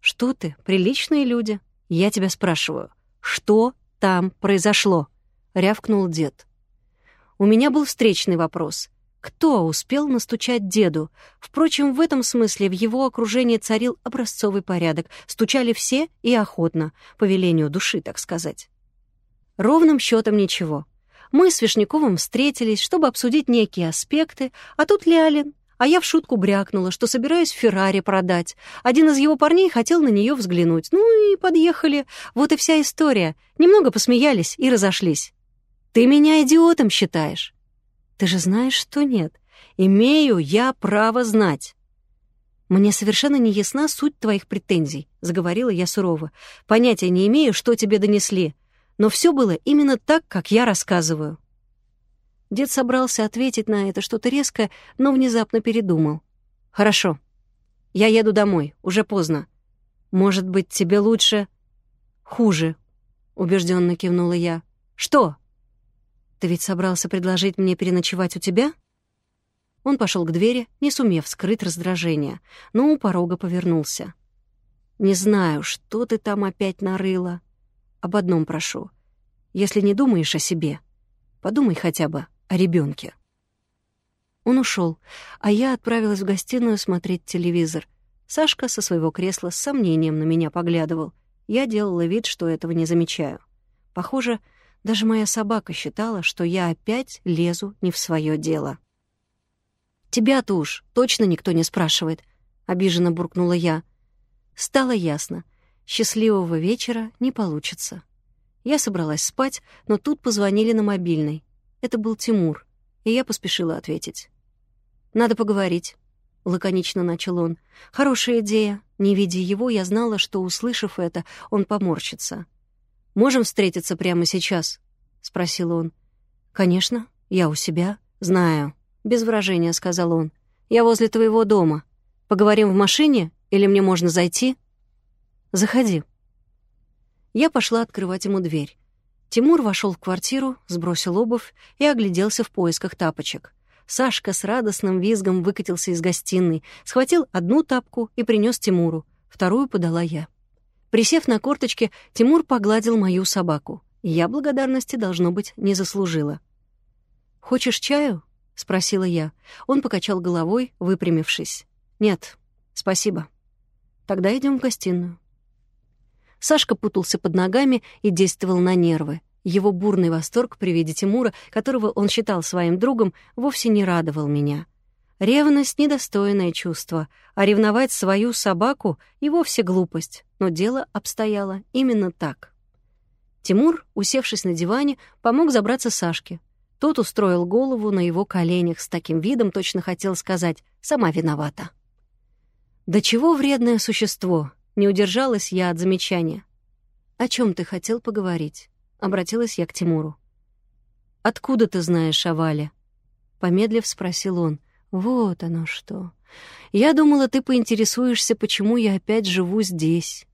Что ты, приличные люди? Я тебя спрашиваю, что там произошло?» рявкнул дед. У меня был встречный вопрос. Кто успел настучать деду? Впрочем, в этом смысле в его окружении царил образцовый порядок. Стучали все и охотно, по велению души, так сказать. Ровным счетом ничего. Мы с Вишняковым встретились, чтобы обсудить некие аспекты, а тут Лялин. А я в шутку брякнула, что собираюсь Феррари продать. Один из его парней хотел на нее взглянуть. Ну и подъехали. Вот и вся история. Немного посмеялись и разошлись. Ты меня идиотом считаешь? Ты же знаешь, что нет. Имею я право знать. Мне совершенно не ясна суть твоих претензий, заговорила я сурово. Понятия не имею, что тебе донесли, но все было именно так, как я рассказываю. Дед собрался ответить на это что-то резкое, но внезапно передумал. Хорошо. Я еду домой, уже поздно. Может быть, тебе лучше хуже, убежденно кивнула я. Что? Ты ведь собрался предложить мне переночевать у тебя?» Он пошел к двери, не сумев скрыть раздражение, но у порога повернулся. «Не знаю, что ты там опять нарыла. Об одном прошу. Если не думаешь о себе, подумай хотя бы о ребенке. Он ушел, а я отправилась в гостиную смотреть телевизор. Сашка со своего кресла с сомнением на меня поглядывал. Я делала вид, что этого не замечаю. Похоже, даже моя собака считала, что я опять лезу не в свое дело. «Тебя-то уж точно никто не спрашивает», — обиженно буркнула я. Стало ясно. Счастливого вечера не получится. Я собралась спать, но тут позвонили на мобильный. Это был Тимур, и я поспешила ответить. «Надо поговорить», — лаконично начал он. «Хорошая идея. Не видя его, я знала, что, услышав это, он поморщится. Можем встретиться прямо сейчас?» — спросил он. «Конечно, я у себя. Знаю». Без выражения сказал он. «Я возле твоего дома. Поговорим в машине или мне можно зайти?» «Заходи». Я пошла открывать ему дверь. Тимур вошел в квартиру, сбросил обувь и огляделся в поисках тапочек. Сашка с радостным визгом выкатился из гостиной, схватил одну тапку и принес Тимуру, вторую подала я. Присев на корточки, Тимур погладил мою собаку. Я благодарности, должно быть, не заслужила. «Хочешь чаю?» — спросила я. Он покачал головой, выпрямившись. «Нет, спасибо. Тогда идем в гостиную». Сашка путался под ногами и действовал на нервы. Его бурный восторг при виде Тимура, которого он считал своим другом, вовсе не радовал меня. Ревность — недостойное чувство, а ревновать свою собаку — и вовсе глупость. Но дело обстояло именно так. Тимур, усевшись на диване, помог забраться Сашке. Тот устроил голову на его коленях с таким видом, точно хотел сказать «сама виновата». «Да чего вредное существо!» — не удержалась я от замечания. «О чем ты хотел поговорить?» — обратилась я к Тимуру. «Откуда ты знаешь о Вале?» Помедлив спросил он. Вот оно что. Я думала, ты поинтересуешься, почему я опять живу здесь.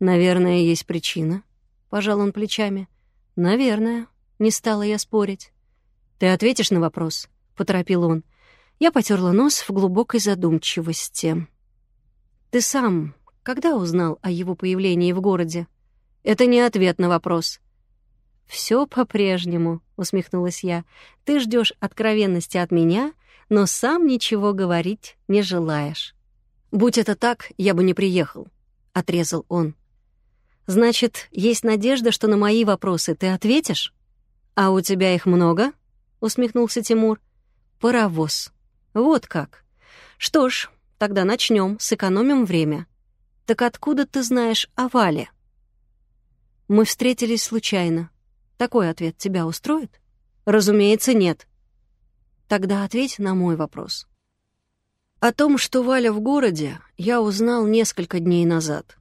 Наверное, есть причина. Пожал он плечами. Наверное. Не стала я спорить. Ты ответишь на вопрос? Поторопил он. Я потерла нос в глубокой задумчивости. «Ты сам когда узнал о его появлении в городе?» «Это не ответ на вопрос». «Все по-прежнему», — усмехнулась я. «Ты ждешь откровенности от меня, но сам ничего говорить не желаешь». «Будь это так, я бы не приехал», — отрезал он. «Значит, есть надежда, что на мои вопросы ты ответишь?» «А у тебя их много?» — усмехнулся Тимур. «Паровоз. Вот как. Что ж, тогда начнем, сэкономим время. Так откуда ты знаешь о Вале? Мы встретились случайно. Такой ответ тебя устроит? Разумеется, нет. Тогда ответь на мой вопрос. О том, что Валя в городе, я узнал несколько дней назад.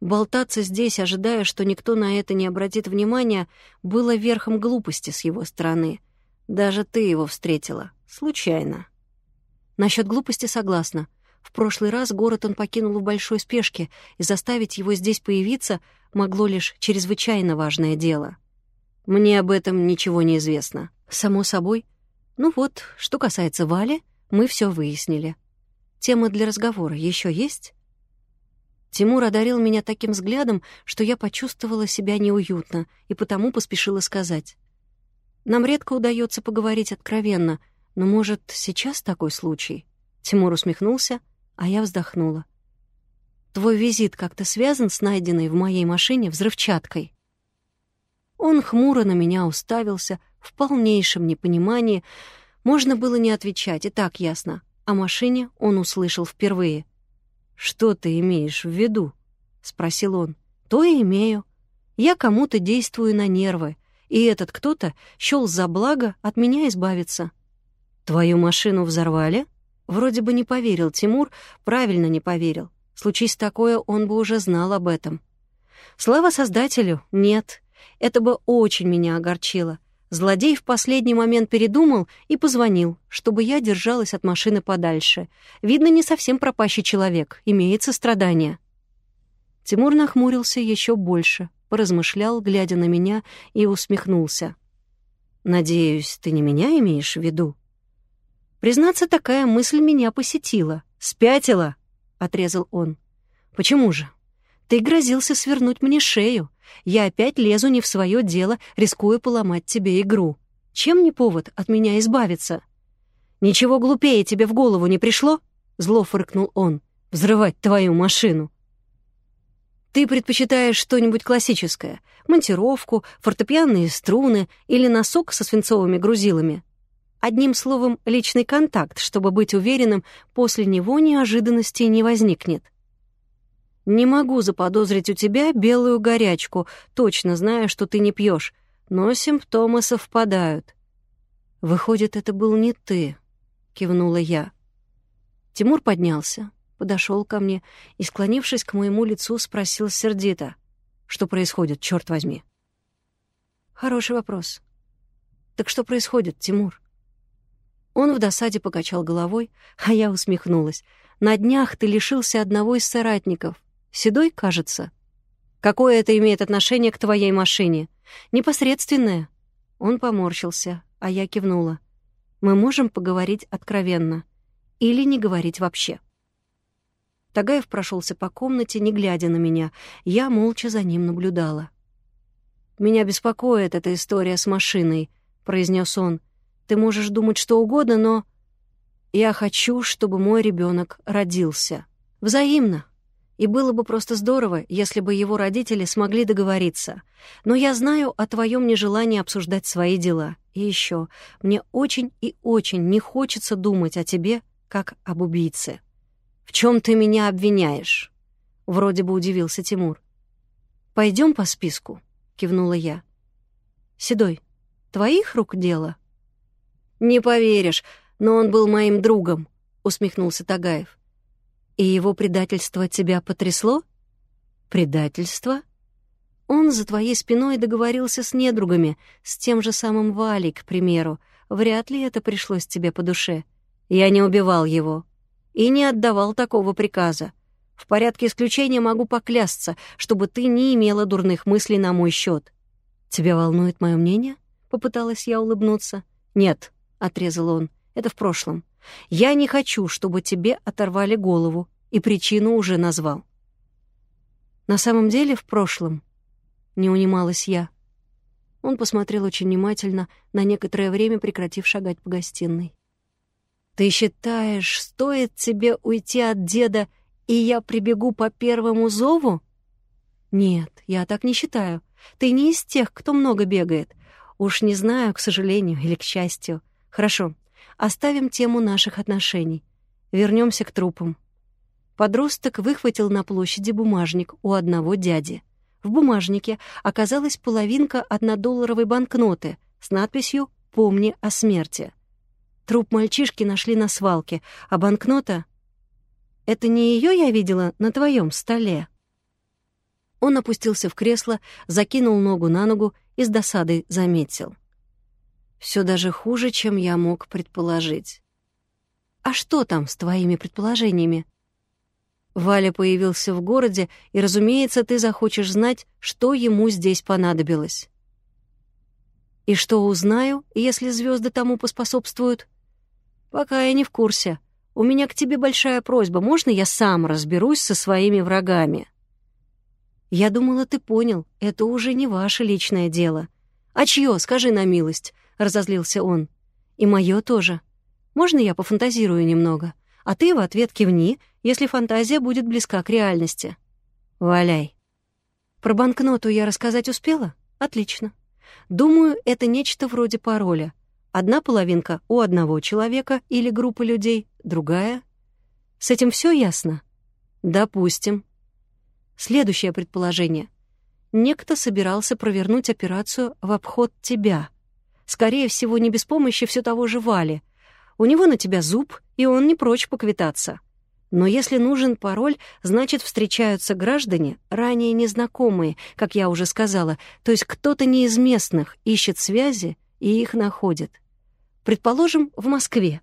Болтаться здесь, ожидая, что никто на это не обратит внимания, было верхом глупости с его стороны. Даже ты его встретила. Случайно. Насчет глупости согласна. В прошлый раз город он покинул в большой спешке, и заставить его здесь появиться могло лишь чрезвычайно важное дело. Мне об этом ничего не известно. Само собой. Ну вот, что касается Вали, мы все выяснили. Тема для разговора еще есть? Тимур одарил меня таким взглядом, что я почувствовала себя неуютно и потому поспешила сказать. Нам редко удается поговорить откровенно — но, может, сейчас такой случай? Тимур усмехнулся, а я вздохнула. Твой визит как-то связан с найденной в моей машине взрывчаткой? Он хмуро на меня уставился, в полнейшем непонимании. Можно было не отвечать, и так ясно. О машине он услышал впервые. «Что ты имеешь в виду?» — спросил он. «То и имею. Я кому-то действую на нервы, и этот кто-то счёл за благо от меня избавиться. «Твою машину взорвали?» Вроде бы не поверил Тимур, правильно не поверил. Случись такое, он бы уже знал об этом. Слава Создателю, нет. Это бы очень меня огорчило. Злодей в последний момент передумал и позвонил, чтобы я держалась от машины подальше. Видно, не совсем пропащий человек, имеется страдание. Тимур нахмурился еще больше, поразмышлял, глядя на меня, и усмехнулся. «Надеюсь, ты не меня имеешь в виду?» Признаться, такая мысль меня посетила. «Спятила!» — отрезал он. «Почему же? Ты грозился свернуть мне шею. Я опять лезу не в свое дело, рискуя поломать тебе игру. Чем не повод от меня избавиться?» «Ничего глупее тебе в голову не пришло?» — зло фыркнул он. «Взрывать твою машину!» «Ты предпочитаешь что-нибудь классическое? Монтировку, фортепианные струны или носок со свинцовыми грузилами?» Одним словом, личный контакт, чтобы быть уверенным, после него неожиданностей не возникнет. Не могу заподозрить у тебя белую горячку, точно зная, что ты не пьешь, но симптомы совпадают. Выходит, это был не ты, кивнула я. Тимур поднялся, подошел ко мне и, склонившись к моему лицу, спросил сердито: "Что происходит, черт возьми?" Хороший вопрос. Так что происходит, Тимур? Он в досаде покачал головой, а я усмехнулась. «На днях ты лишился одного из соратников. Седой, кажется?» «Какое это имеет отношение к твоей машине?» «Непосредственное». Он поморщился, а я кивнула. «Мы можем поговорить откровенно. Или не говорить вообще». Тагаев прошелся по комнате, не глядя на меня. Я молча за ним наблюдала. «Меня беспокоит эта история с машиной», — произнес он. Ты можешь думать что угодно, но я хочу, чтобы мой ребенок родился. Взаимно. И было бы просто здорово, если бы его родители смогли договориться. Но я знаю о твоем нежелании обсуждать свои дела. И еще, мне очень и очень не хочется думать о тебе, как об убийце. В чем ты меня обвиняешь? Вроде бы удивился Тимур. Пойдем по списку, кивнула я. Седой, твоих рук дело? «Не поверишь, но он был моим другом», — усмехнулся Тагаев. «И его предательство тебя потрясло?» «Предательство?» «Он за твоей спиной договорился с недругами, с тем же самым Валей, к примеру. Вряд ли это пришлось тебе по душе. Я не убивал его и не отдавал такого приказа. В порядке исключения могу поклясться, чтобы ты не имела дурных мыслей на мой счет. «Тебя волнует мое мнение?» — попыталась я улыбнуться. «Нет», — отрезал он. «Это в прошлом. Я не хочу, чтобы тебе оторвали голову, и причину уже назвал. На самом деле, в прошлом не унималась я. Он посмотрел очень внимательно, на некоторое время прекратив шагать по гостиной. «Ты считаешь, стоит тебе уйти от деда, и я прибегу по первому зову?» «Нет, я так не считаю. Ты не из тех, кто много бегает. Уж не знаю, к сожалению или к счастью. Хорошо, оставим тему наших отношений. Вернемся к трупам. Подросток выхватил на площади бумажник у одного дяди. В бумажнике оказалась половинка однодолларовой банкноты с надписью «Помни о смерти». Труп мальчишки нашли на свалке, а банкнота... Это не ее я видела на твоем столе? Он опустился в кресло, закинул ногу на ногу и с досадой заметил. Все даже хуже, чем я мог предположить. «А что там с твоими предположениями?» Валя появился в городе, и, разумеется, ты захочешь знать, что ему здесь понадобилось. И что узнаю, если звезды тому поспособствуют? Пока я не в курсе. У меня к тебе большая просьба. Можно я сам разберусь со своими врагами? Я думала, ты понял. Это уже не ваше личное дело. А чье, скажи на милость, — разозлился он. И мое тоже. Можно я пофантазирую немного? А ты в ответ кивни, если фантазия будет близка к реальности. Валяй. Про банкноту я рассказать успела? Отлично. Думаю, это нечто вроде пароля. Одна половинка у одного человека или группы людей, другая. С этим все ясно? Допустим. Следующее предположение. Некто собирался провернуть операцию в обход тебя. Скорее всего, не без помощи все того же Вали. У него на тебя зуб, и он не прочь поквитаться. Но если нужен пароль, значит, встречаются граждане, ранее незнакомые, как я уже сказала, то есть кто-то не из местных ищет связи и их находит. Предположим, в Москве.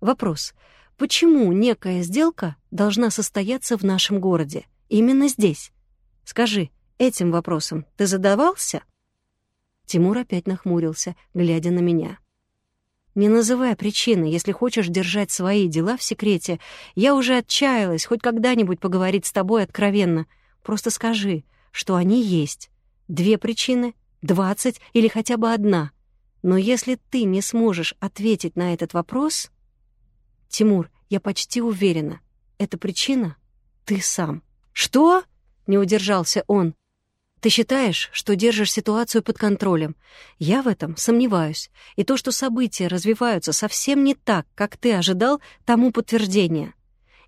Вопрос. Почему некая сделка должна состояться в нашем городе? Именно здесь? Скажи, этим вопросом ты задавался? Тимур опять нахмурился, глядя на меня. Не называй причины, если хочешь держать свои дела в секрете. Я уже отчаялась хоть когда-нибудь поговорить с тобой откровенно. Просто скажи, что они есть. Две причины, двадцать или хотя бы одна. Но если ты не сможешь ответить на этот вопрос... Тимур, я почти уверена, эта причина — ты сам. «Что?» — не удержался он. Ты считаешь, что держишь ситуацию под контролем. Я в этом сомневаюсь. И то, что события развиваются совсем не так, как ты ожидал, тому подтверждение.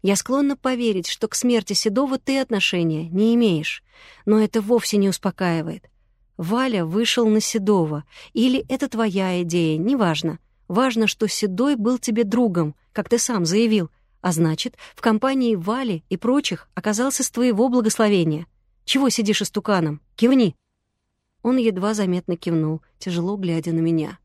Я склонна поверить, что к смерти Седова ты отношения не имеешь. Но это вовсе не успокаивает. Валя вышел на Седова. Или это твоя идея, неважно. Важно, что Седой был тебе другом, как ты сам заявил. А значит, в компании Вали и прочих оказался с твоего благословения. Чего сидишь истуканом? Кивни!» Он едва заметно кивнул, тяжело глядя на меня.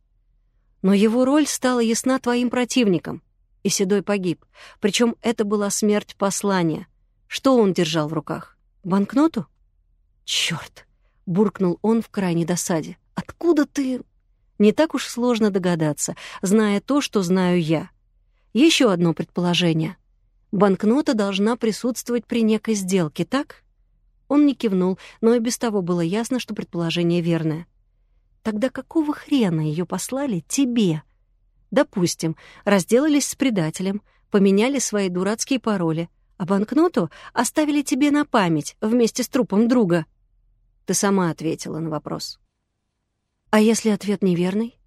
«Но его роль стала ясна твоим противникам, и Седой погиб. Причем это была смерть послания. Что он держал в руках? Банкноту? Черт! буркнул он в крайней досаде. «Откуда ты...» Не так уж сложно догадаться, зная то, что знаю я. Еще одно предположение. Банкнота должна присутствовать при некой сделке, так? Он не кивнул, но и без того было ясно, что предположение верное. Тогда какого хрена ее послали тебе? Допустим, разделались с предателем, поменяли свои дурацкие пароли, а банкноту оставили тебе на память вместе с трупом друга. Ты сама ответила на вопрос. А если ответ неверный?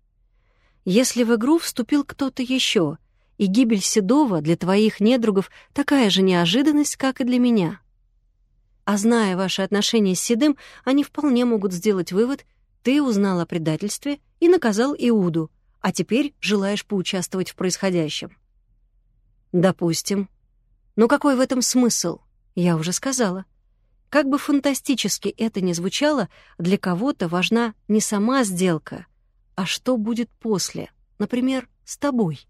Если в игру вступил кто-то еще, и гибель Седова для твоих недругов такая же неожиданность, как и для меня — а зная ваши отношения с Седым, они вполне могут сделать вывод, ты узнал о предательстве и наказал Иуду, а теперь желаешь поучаствовать в происходящем. Допустим. Но какой в этом смысл? Я уже сказала. Как бы фантастически это ни звучало, для кого-то важна не сама сделка, а что будет после, например, с тобой.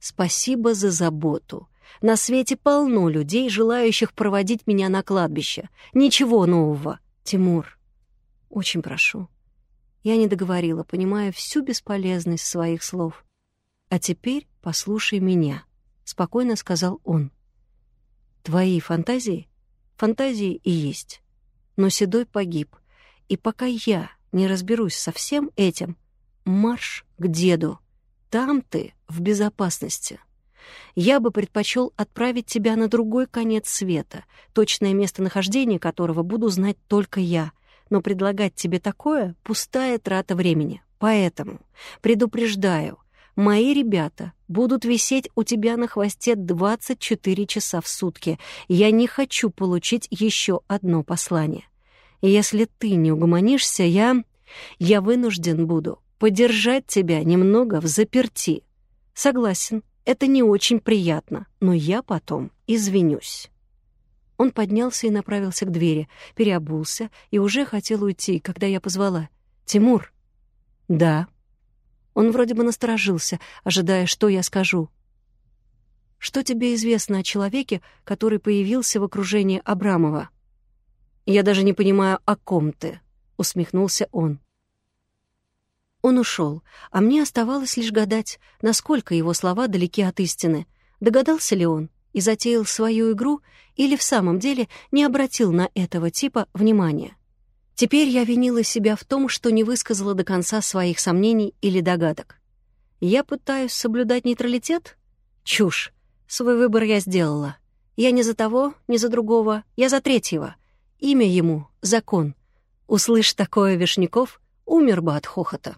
Спасибо за заботу. На свете полно людей, желающих проводить меня на кладбище. Ничего нового. Тимур, очень прошу. Я не договорила, понимая всю бесполезность своих слов. «А теперь послушай меня», — спокойно сказал он. «Твои фантазии? Фантазии и есть. Но Седой погиб, и пока я не разберусь со всем этим, марш к деду. Там ты в безопасности. Я бы предпочел отправить тебя на другой конец света, точное местонахождение которого буду знать только я, но предлагать тебе такое — пустая трата времени. Поэтому предупреждаю, мои ребята будут висеть у тебя на хвосте 24 часа в сутки. Я не хочу получить еще одно послание. Если ты не угомонишься, я... Я вынужден буду подержать тебя немного в заперти. Согласен, это не очень приятно, но я потом извинюсь». Он поднялся и направился к двери, переобулся и уже хотел уйти, когда я позвала. «Тимур?» «Да». Он вроде бы насторожился, ожидая, что я скажу. «Что тебе известно о человеке, который появился в окружении Абрамова?» «Я даже не понимаю, о ком ты», — усмехнулся он. Он ушел, а мне оставалось лишь гадать, насколько его слова далеки от истины. Догадался ли он и затеял свою игру, или в самом деле не обратил на этого типа внимания. Теперь я винила себя в том, что не высказала до конца своих сомнений или догадок. Я пытаюсь соблюдать нейтралитет? Чушь. Свой выбор я сделала. Я не за того, не за другого, я за третьего. Имя ему — закон. Услышь такое, Вишняков, умер бы от хохота.